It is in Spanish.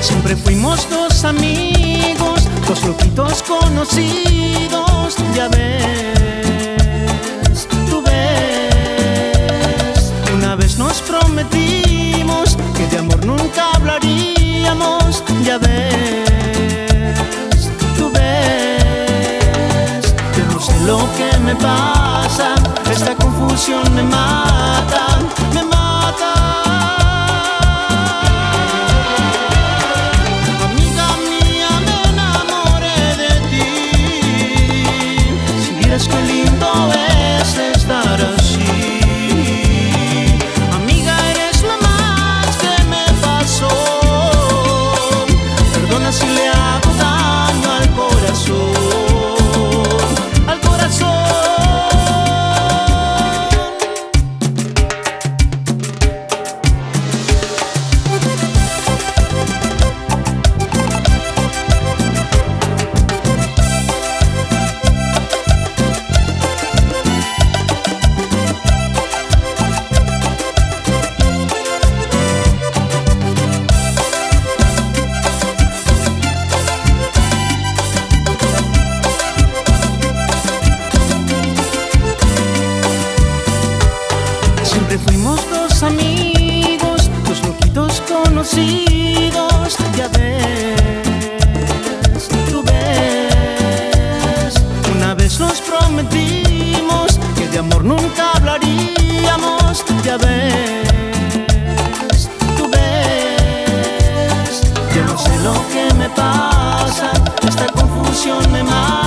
Siempre fuimos dos amigos, dos loquitos conocidos, ya ves, tú ves. Una vez nos prometimos que de amor nunca hablaríamos, ya ves, tú ves. Yo no sé lo que me pasa, esta confusión me mata, molestes dar assim. desconocidos, ya ves, tú ves. Una vez nos prometimos que de amor nunca hablaríamos, ya ves, tú ves. Yo no sé lo que me pasa, esta confusión me mata.